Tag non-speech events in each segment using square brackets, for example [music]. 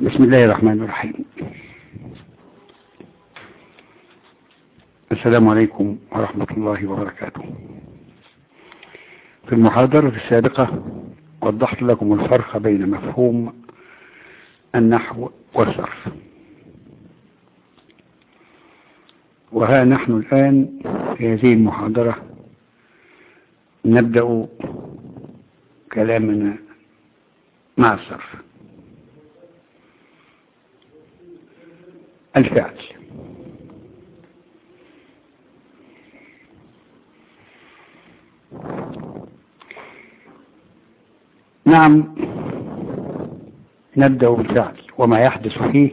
بسم الله الرحمن الرحيم. السلام عليكم ورحمة الله وبركاته. في المحاضرة السابقة وضحت لكم الفرق بين مفهوم النحو والصرف. وها نحن الآن في هذه المحاضرة نبدأ كلامنا مع الصرف. الفعل. نعم نبدأ بالفعل وما يحدث فيه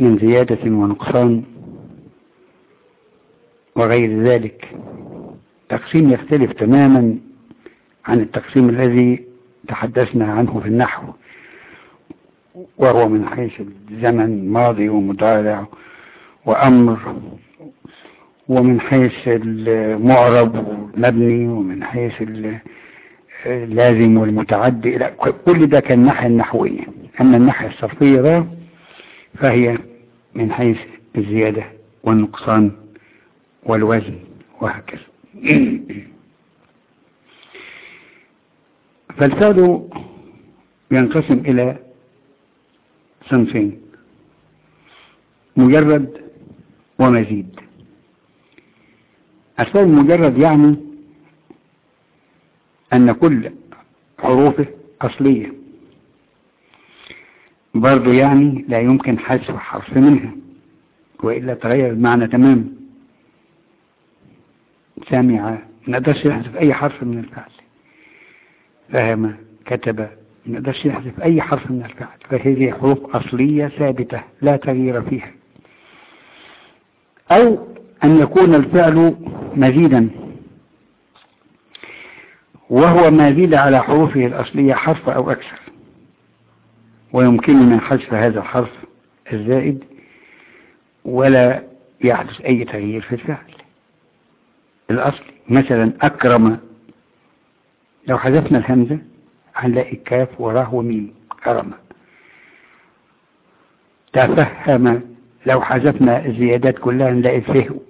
من زيادة ونقصان وغير ذلك. تقسيم يختلف تماما عن التقسيم الذي تحدثنا عنه في النحو. وهو من حيث الزمن ماضي ومضارع وأمر ومن حيث المعرب والمبني ومن حيث اللازم والمتعدي كل ده كان الناحية النحوية أما الناحية الصرفية بقى فهي من حيث الزيادة والنقصان والوزن وهكذا. [clears throat] فالفعل ينقسم إلى صنفين مجرد ومزيد. الفعل المجرد يعني أن كل حروفه أصلية. برضو يعني لا يمكن حذف حرف منها وإلا تغير المعنى تماما. سامع ما نقدرش نحذف أي حرف من الفعل. فهم كتب ما نقدرش نحذف أي حرف من الفعل فهذه حروف أصلية ثابتة لا تغيير فيها. أو أن يكون الفعل مزيدا وهو ما زيد على حروفه الأصلية حرف أو أكثر. ويمكننا حذف هذا الحرف الزائد ولا يحدث أي تغيير في الفعل. الأصلي مثلا أكرم لو حذفنا الهمزة هنلاقي الكاف وراه وميم كرم. تفهم لو حذفنا الزيادات كلها نلاقي الفه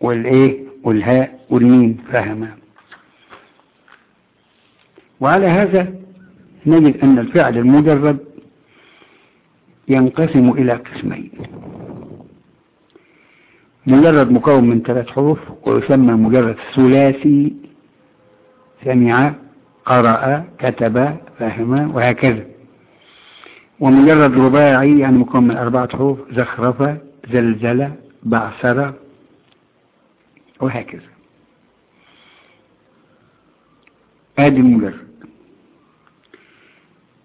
والإيه والهاء والميم. فهم. وعلى هذا نجد أن الفعل المجرد ينقسم إلى قسمين. مجرد مكون من ثلاث حروف ويسمى مجرد ثلاثي سمع قرأ كتب فهم وهكذا. ومجرد رباعي يعني مكون من أربعة حروف زخرف زلزل بعثر وهكذا. ادي المجرد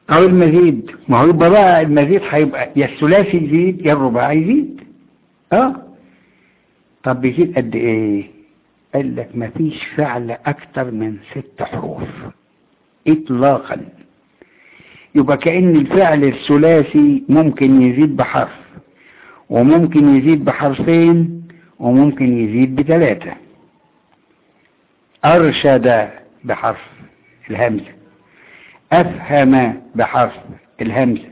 أو المزيد. ما هو يبقى بقى المزيد هيبقى يا الثلاثي يزيد يا الرباعي يزيد آه. طب بيزيد قد إيه؟ قال لك ما فيش فعل أكتر من ست حروف. اطلاقا. يبقى كأن الفعل الثلاثي ممكن يزيد بحرف وممكن يزيد بحرفين وممكن يزيد بثلاثة. أرشد بحرف الهمزة أفهم بحرف الهمزة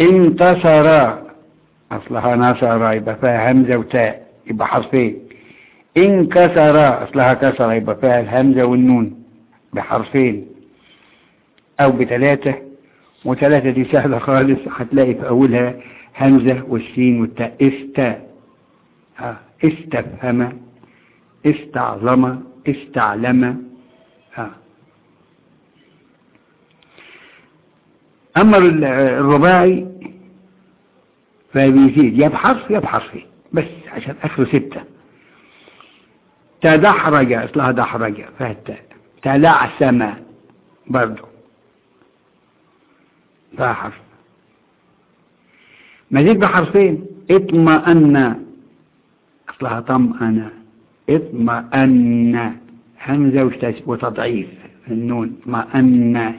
انتصر. أصلها نصر يبقى فيها همزة وتاء يبقى حرفين. انكسر أصلها كسر يبقى فيها الهمزة والنون. بحرفين أو بثلاثة وثلاثة دي سهلة خالص هتلاقي في أولها همزة والسين والتاء. استا استفهم استعظم استعلم. أما الرباعي فبيزيد يا بحرف يا بحرفين بس عشان آخره ستة. تدحرج أصلها دحرج فهتا تلعثم برضه فيها حرف. مزيد بحرفين اطمأن. أصلها طمأن. اطمأن. همزة وتضعيف. النون. اطمأن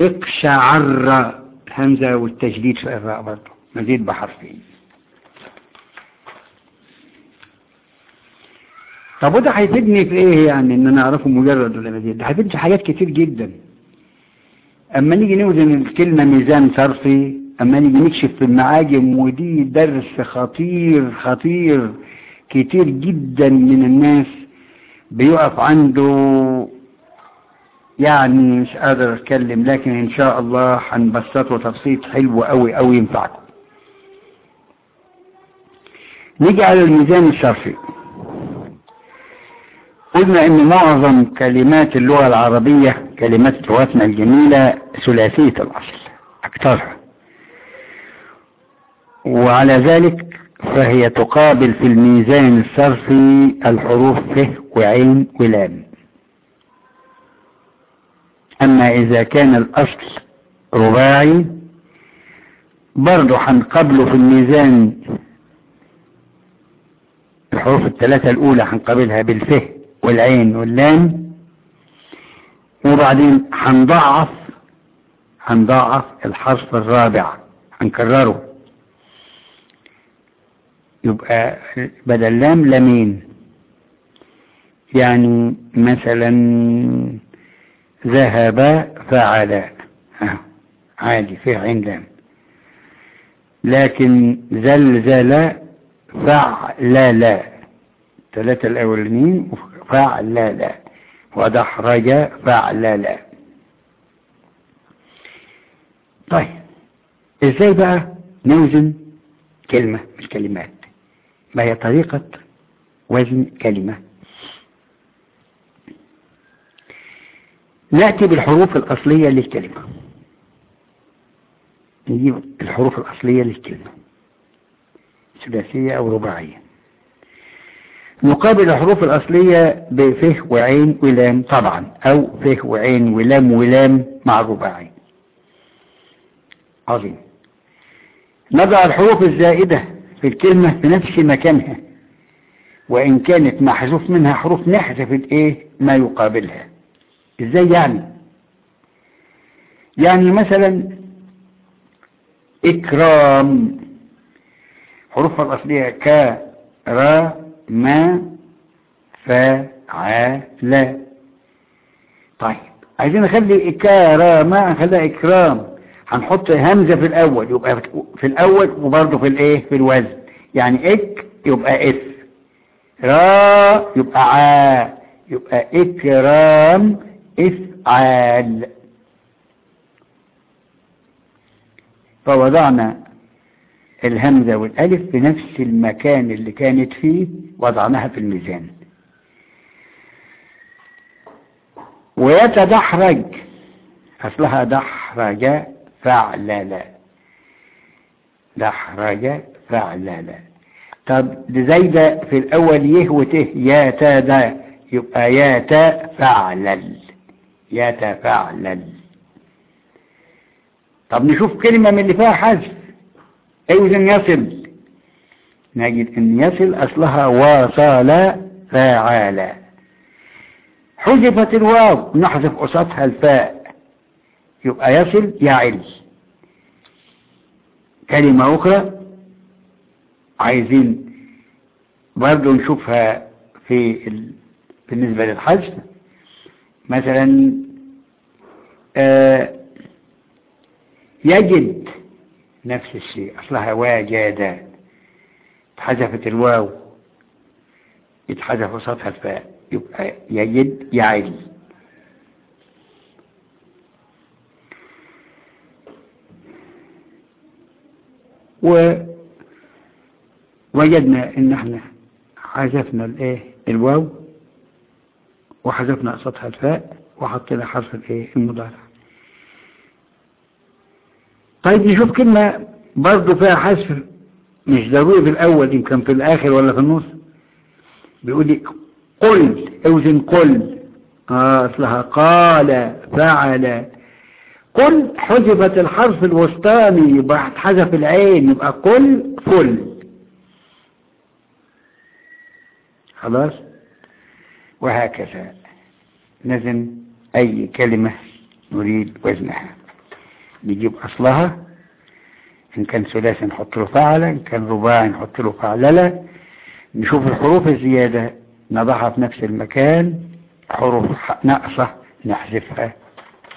اقشعر. همزة والتجديد في الراء برضه مزيد بحرفين. طب وده هيفيدني في إيه يعني إن أنا أعرفه مجرد ولا مزيد ده هيفيدني في حاجات كتير جدا. أما نيجي نوزن الكلمة ميزان صرفي أما نيجي نكشف في المعاجم ودي درس خطير خطير كتير جدا من الناس بيقف عنده. يعني مش قادر أتكلم لكن إن شاء الله هنبسطه تبسيط حلو قوي قوي ينفعكم. نيجي على الميزان الصرفي. قلنا إن معظم كلمات اللغة العربية كلمات لغتنا الجميلة ثلاثية الأصل أكثرها. وعلى ذلك فهي تقابل في الميزان الصرفي الحروف ف وعين ولام. أما إذا كان الأصل رباعي برضه هنقابله في الميزان الحروف الثلاثة الأولى هنقابلها بالفه والعين واللام. وبعدين هنضعف هنضعف الحرف الرابع هنكرره. يبقى بدل لام لامين. يعني مثلا ذهب فعل. عادي فيه عين لام. لكن زلزل فعلل ثلاثة الأولين فعلل ودحرج فعلل طيب إزاي بقى نوزن كلمة مش كلمات؟ ما هي طريقة وزن كلمة. نأتي بالحروف الأصلية للكلمة. نجيب الحروف الأصلية للكلمة. ثلاثية أو رباعية. نقابل الحروف الأصلية بفه وعين ولام طبعا أو فه وعين ولام ولام مع الرباعي عظيم. نضع الحروف الزائدة في الكلمة في نفس مكانها وإن كانت محذوف منها حروف نحذف الايه ما يقابلها. إزاي يعني؟ يعني مثلا إكرام. حروفها الأصلية ك را ما لا طيب عايزين نخلي إكرام نخليها إكرام. هنحط همزة في الأول يبقى في الأول وبرضه في الإيه؟ في الوزن. يعني إك يبقى إف. را يبقى ع يبقى إكرام إفعال. فوضعنا الهمزة والألف في نفس المكان اللي كانت فيه وضعناها في الميزان. ويتدحرج أصلها دحرج فعلل. دحرج فعلل. طب زايدة في الأول يه وته يا تا دا يبقى يا تا فعلل. يا تا فعلل. طب نشوف كلمة من اللي فيها حذف. أيضا يصل. نجد أن يصل أصلها واصل فاعل حذفت الواو. نحذف قصتها الفاء. يبقى يصل يعل. كلمة أخرى؟ عايزين برضو نشوفها في ال... بالنسبة للحذف. مثلا آه يجد نفس الشيء. أصلها واجد اتحذفت الواو. اتحذف وسطها الفاء. يبقى يجد يعل ووجدنا إن إحنا حذفنا الإيه؟ الواو. وحذفنا سطح الفاء. وحطينا حرف الإيه؟ المضارع. طيب نشوف كلمة برضه فيها حذف مش ضروري في الأول يمكن في الآخر ولا في النص. بيقول لي قل أوزن قل. آه أصلها قال فعل. قل حذفت الحرف الوسطاني يبقى اتحذف العين يبقى قل فل. خلاص؟ وهكذا. نزن أي كلمة نريد وزنها. نجيب أصلها إن كان ثلاثي نحط له فعل إن كان رباعي نحط له فعللة نشوف الحروف الزيادة نضعها في نفس المكان حروف ناقصة نحذفها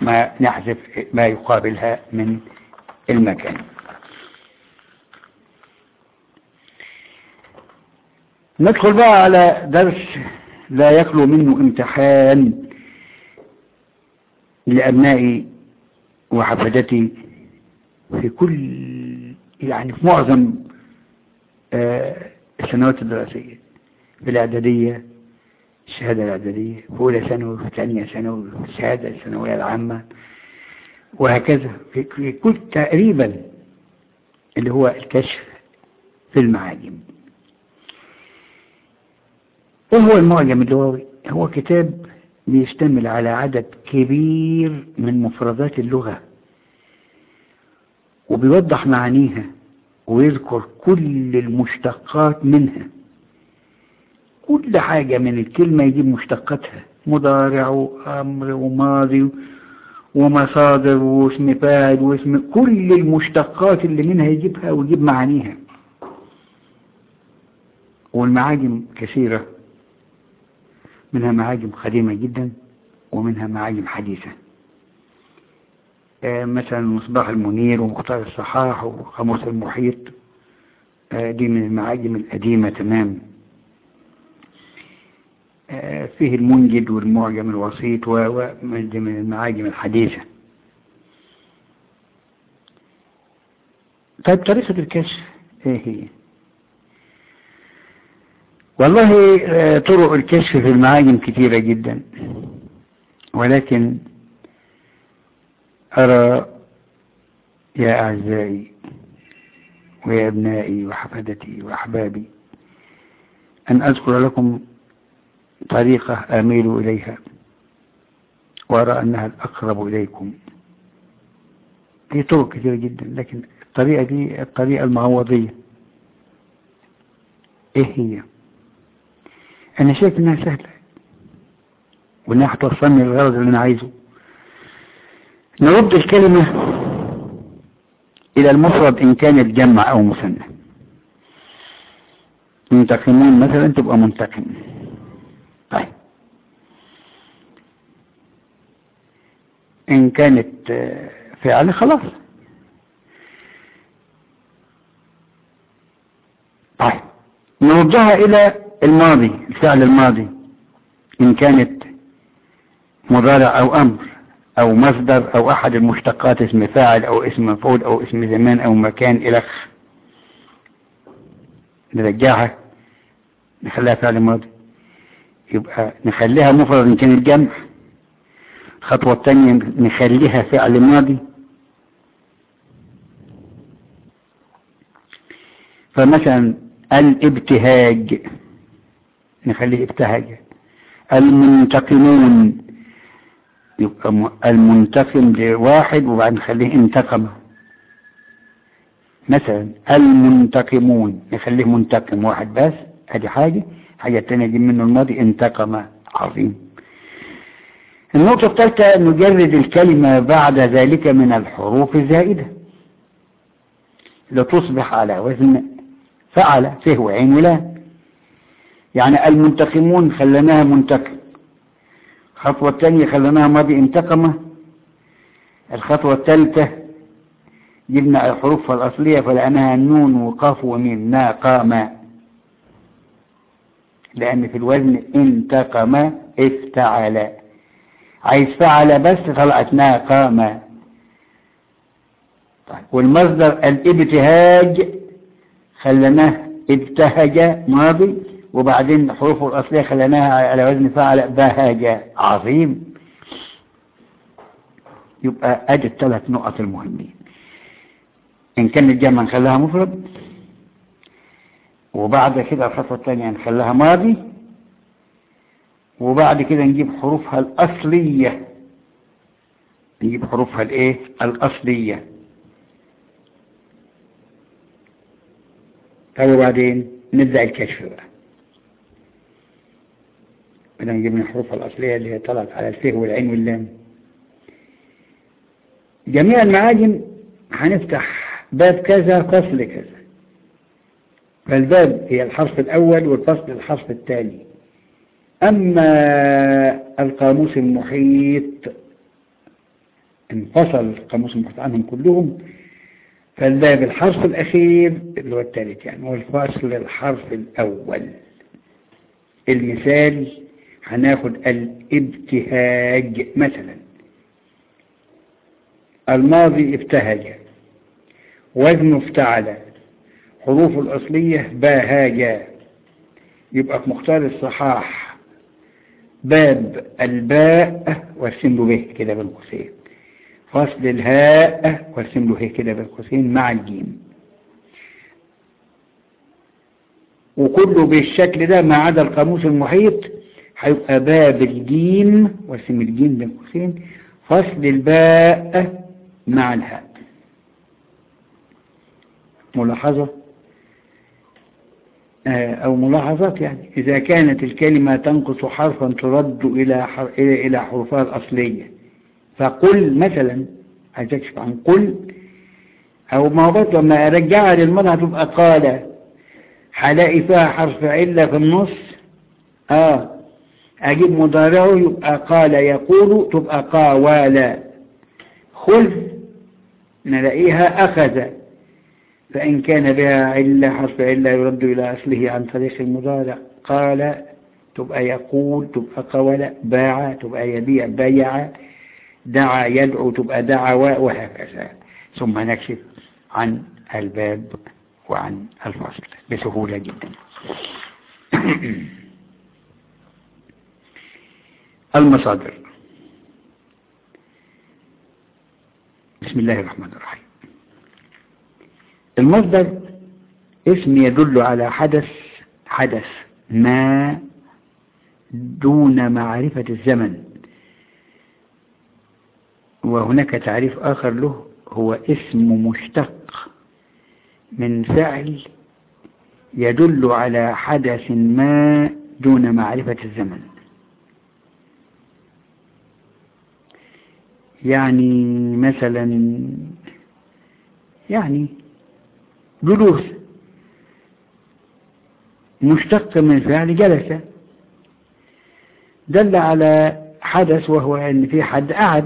ما نحذف ما يقابلها من المكان. ندخل بقى على درس لا يخلو منه امتحان لأبنائي وحفدتي في كل يعني في معظم آه السنوات الدراسية في الإعدادية الشهادة الإعدادية في أولى ثانوي في ثانية ثانوي في الشهادة الثانوية العامة وهكذا. في كل تقريبا اللي هو الكشف في المعاجم. إيه هو المعجم اللغوي هو كتاب بيشتمل على عدد كبير من مفردات اللغة وبيوضح معانيها ويذكر كل المشتقات منها. كل حاجة من الكلمة يجيب مشتقاتها مضارع وأمر وماضي ومصادر واسم فاعل واسم كل المشتقات اللي منها يجيبها ويجيب معانيها. والمعاجم كثيرة. منها معاجم قديمة جدا ومنها معاجم حديثة. آه مثلا مصباح المنير ومختار الصحاح وقاموس المحيط. آه دي من المعاجم القديمة تمام. آه فيه المنجد والمعجم الوسيط ومن المعاجم الحديثة. طيب طريقة الكشف إيه هي؟ والله طرق الكشف في المعاجم كثيرة جدا. ولكن أرى يا أعزائي ويا أبنائي وحفدتي وأحبابي أن أذكر لكم طريقة أميل إليها وأرى أنها الأقرب إليكم. في طرق كثيرة جدا لكن الطريقة دي الطريقة المعوضية. إيه هي؟ أنا شايف إنها سهلة. وإنها هتوصلني للغرض اللي أنا عايزه. نرد الكلمة إلى المفرد إن كانت جمع أو مثنى منتقمون مثلا تبقى منتقم. طيب. إن كانت فعل خلاص. طيب. نردها إلى الماضي الفعل الماضي إن كانت مضارع أو أمر أو مصدر أو أحد المشتقات اسم فاعل أو اسم مفعول أو اسم زمان أو مكان إلخ نرجعها نخليها فعل ماضي. يبقى نخليها مفرد إن كانت جمع. الخطوة الثانية نخليها فعل ماضي. فمثلا الابتهاج. نخليه ابتهج المنتقمون. يبقى المنتقم لواحد وبعدين نخليه انتقم. مثلا المنتقمون. نخليه منتقم واحد بس ادي حاجة. حاجة تانية دي منه الماضي انتقم. عظيم. النقطة الثالثة نجرد الكلمة بعد ذلك من الحروف الزائدة. لتصبح على وزن فعل فيه وعين ولام يعني المنتقمون خلناها منتقم. الخطوة الثانية خلناها ماضي انتقمة. الخطوة الثالثة جبنا الحروف الأصلية فلأنها نون وقاف وميم ناقام لأن في الوزن انتقم افتعل. عايز فعل بس طلعت ناقام طيب والمصدر الإبتهاج خلناه ابتهج ماضي. وبعدين حروفه الأصلية خلناها على وزن فعل بهج عظيم. يبقى ادي الثلاث نقط المهمين. إن كان الجمع نخليها مفرد وبعد كده الخطوة الثانية نخليها ماضي وبعد كده نجيب حروفها الأصلية. نجيب حروفها الإيه؟ الأصلية. طيب وبعدين نبدأ الكشف بقى. بدنا نجيب من الحروف الأصلية اللي هي طلعت على الفه والعين واللام. جميع المعاجم هنفتح باب كذا فصل كذا. فالباب هي الحرف الأول والفصل الحرف الثاني. أما القاموس المحيط انفصل القاموس المحيط عنهم كلهم. فالباب الحرف الأخير اللي هو الثالث يعني والفاصل الحرف الأول. المثال هناخد الابتهاج مثلا. الماضي ابتهج. وزن افتعل. حروف الأصلية با ها جا يبقى في مختار الصحاح. باب الباء وارسم به كده بالقوسين. فصل الهاء وارسم له كده بالقوسين مع الجيم. وكله بالشكل ده ما عدا القاموس المحيط هيبقى باب الجيم وارسم الجيم بالقوسين فصل الباء مع الهاء. ملاحظة؟ أو ملاحظات يعني. إذا كانت الكلمة تنقص حرفا ترد إلى إلى حروفها الأصلية. فقل مثلا هتكشف عن قل أو ما برضه لما أرجعها للمرة هتبقى قال. هلاقي فيها حرف علة في النص. آه. أجيب مضارعه يبقى قال يقول تبقى قاوالا. خذ نلاقيها أخذ. فإن كان بها علة حرف علة يرد إلى أصله عن طريق المضارع. قال تبقى يقول تبقى قول باع تبقى يبيع بيع. دعا يدعو تبقى دعوى وهكذا. ثم نكشف عن الباب وعن الفصل بسهولة جدا. المصادر. بسم الله الرحمن الرحيم. المصدر اسم يدل على حدث حدث ما دون معرفة الزمن. وهناك تعريف آخر له هو اسم مشتق من فعل يدل على حدث ما دون معرفة الزمن. يعني مثلا يعني جلوس مشتق من فعل جلس. دل على حدث وهو إن في حد قعد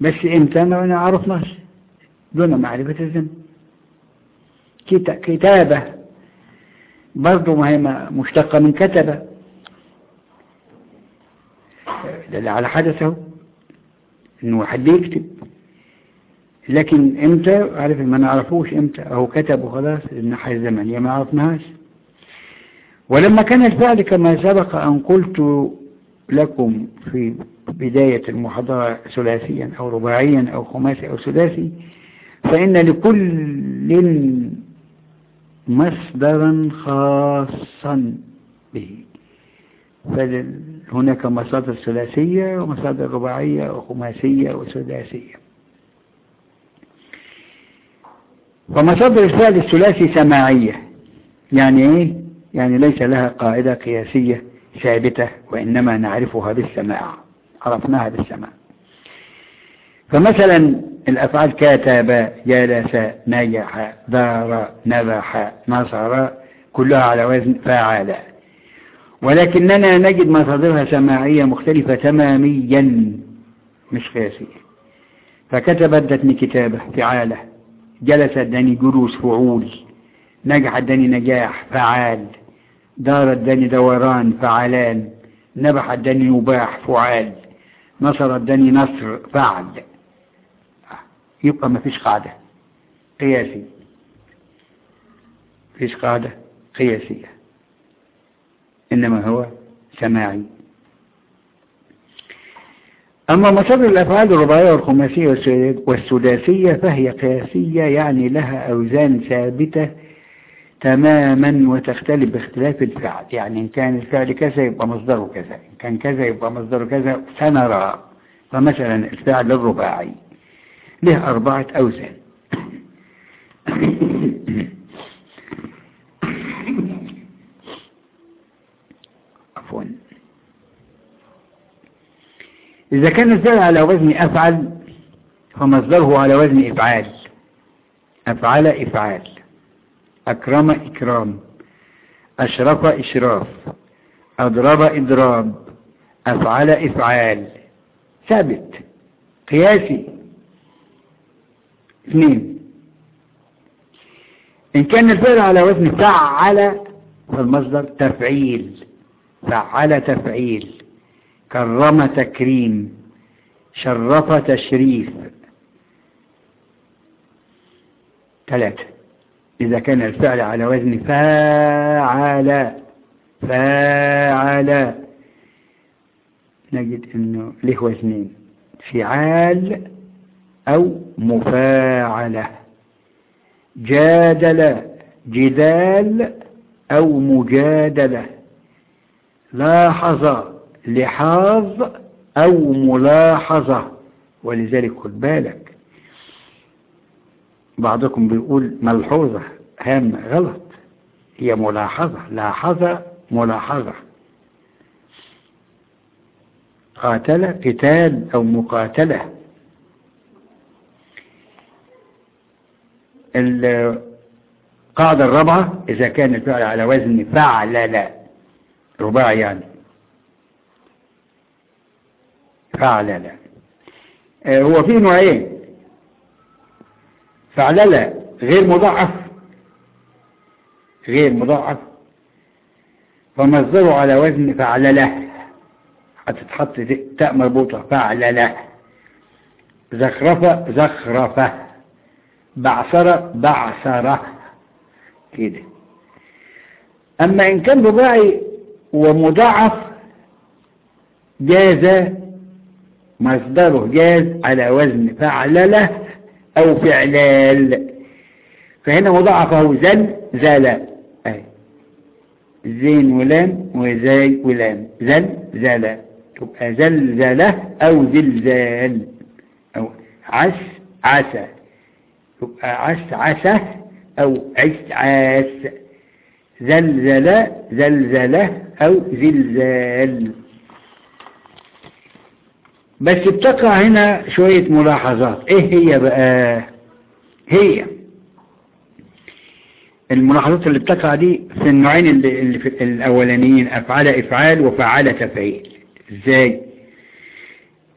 بس إمتى ما عرفناش دون معرفة الزمن كتابة برضو ما هي مشتقة من كتبة. دل على حدثه. إنه حد يكتب. لكن إمتى؟ عارف ما نعرفوش إمتى. أهو كتب وخلاص الناحية الزمنية ما عرفناهاش. ولما كان الفعل كما سبق أن قلت لكم في بداية المحاضرة ثلاثيا أو رباعيا أو خماسي أو سداسي فإن لكل مصدرا خاصا به. فهناك مصادر ثلاثية ومصادر رباعية وخماسية وسداسية. ومصادر الفعل الثلاثي سماعية. يعني إيه؟ يعني ليس لها قاعدة قياسية ثابتة وإنما نعرفها بالسماع. عرفناها بالسماع. فمثلا الأفعال كتب جلس نجح دار نبح نصر كلها على وزن فعل ولكننا نجد مصادرها سماعية مختلفة تماميا مش قياسية. فكتب ادتني كتابة فعالة جلس اداني جلوس فعول نجح اداني نجاح فعال دار اداني دوران فعلان نبح اداني نباح فعال نصر اداني نصر فعل. يبقى ما فيش قاعدة قياسي فيش قاعدة قياسية. إنما هو سماعي. أما مصادر الأفعال الرباعية والخماسية والسداسية فهي قياسية يعني لها أوزان ثابتة تماما وتختلف باختلاف الفعل. يعني إن كان الفعل كذا يبقى مصدره كذا إن كان كذا يبقى مصدره كذا سنرى. فمثلا الفعل الرباعي له أربعة أوزان. إذا كان الفعل على وزن أفعل فمصدره على وزن إفعال. أفعل إفعال. أكرم إكرام. أشرف إشراف. أضرب إضراب. أفعل إفعال. ثابت. قياسي. اثنين. إن كان الفعل على وزن فعل فالمصدر تفعيل. فعل تفعيل. كرم تكريم شرف تشريف. ثلاثة إذا كان الفعل على وزن فاعل فاعل. نجد أنه له وزنين فعال أو مفاعلة. جادل جدال أو مجادلة. لاحظ لحاظ أو ملاحظة. ولذلك خد بالك بعضكم بيقول ملحوظة هامة غلط. هي ملاحظة لاحظة ملاحظة. قاتل قتال أو مقاتلة. القاعدة الرابعة إذا كان الفعل على وزن فعلل رباعي يعني. فعلل. هو فيه نوعين. فعلل غير مضاعف. غير مضاعف. فمصدره على وزن فعلله. هتتحط تاء مربوطة. فعلله زخرفة زخرفة بعثرة بعثرة كده. أما إن كان رباعي ومضاعف جاز مصدره جاز على وزن فعللة أو فعلال. فهنا مضاعفه زل أي. زين ولام وزاي ولام. زل زال. تبقى زلزلة أو زلزال أو عس عسى تبقى عس عسى أو عس عاس زلزلة زلزلة أو زلزال بس بتقع هنا شوية ملاحظات. إيه هي بقى؟ هي الملاحظات اللي بتقع دي في النوعين اللي, اللي في الأولانيين أفعال أفعال وفعال تفعيل. إزاي؟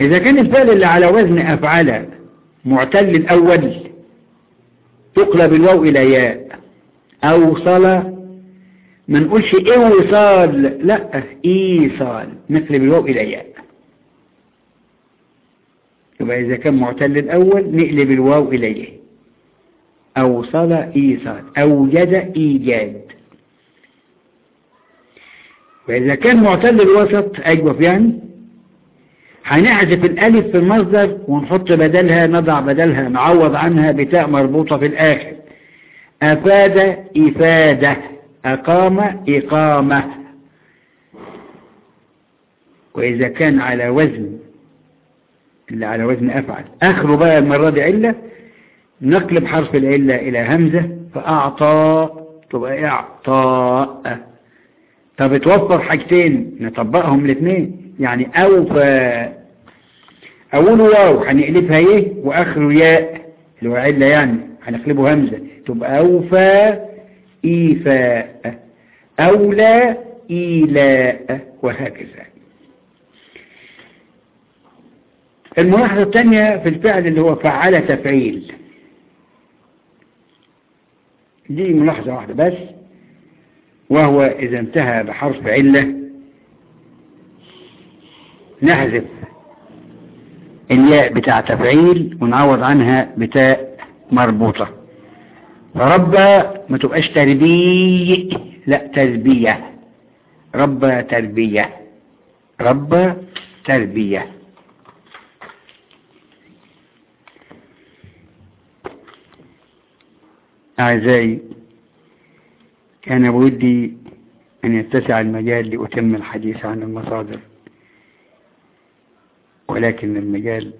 إذا كان الفعل اللي على وزن أفعال معتل الأول تقلب الواو إلى ياء. اوصل ما نقولش اوصال لا إيصال نقلب الواو إلى ياء. يبقى إذا كان معتل الأول نقلب الواو إليه. أوصل إيصال. أوجد إيجاد. وإذا كان معتل الوسط أجوف يعني. هنحذف الألف في المصدر ونحط بدلها نضع بدلها نعوض عنها بتاء مربوطة في الآخر. أفاد إفادة أقام إقامة. وإذا كان على وزن اللي على وزن أفعل. آخره بقى المرة دي علة نقلب حرف العلة إلى همزة فأعطى تبقى إعطاء. طب توفر حاجتين نطبقهم الاثنين يعني أوفى أوله واو هنقلبها إيه؟ وآخره ياء اللي هو علة يعني هنقلبه همزة. تبقى أوفى إيفاء. أولى إيلاء وهكذا. الملاحظة الثانية في الفعل اللي هو فعل تفعيل. دي ملاحظة واحدة بس وهو إذا انتهى بحرف علة. نحذف الياء بتاع تفعيل ونعوض عنها بتاء مربوطة. فربى ما تبقاش تربية لا تربية ربى تربية ربى تربية أعزائي كان بودي أن يتسع المجال لأتم الحديث عن المصادر ولكن المجال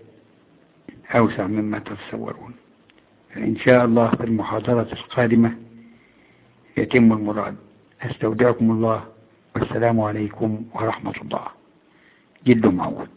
أوسع مما تتصورون. فإن شاء الله في المحاضرة القادمة يتم المراد. أستودعكم الله والسلام عليكم ورحمة الله. جد معود